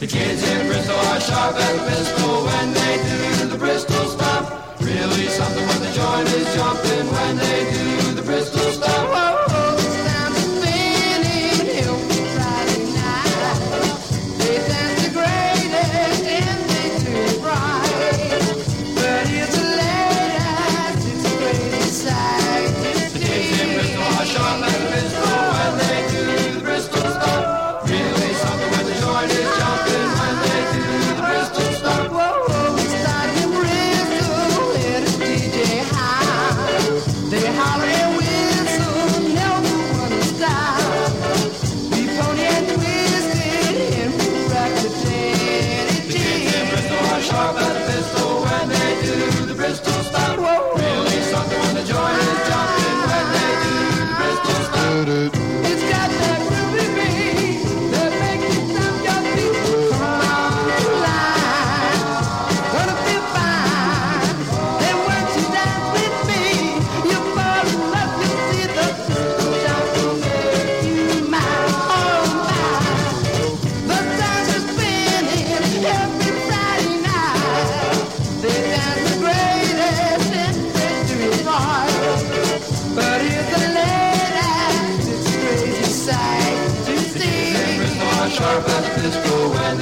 The kids in Bristol are sharp and physical when sharp as a pistol when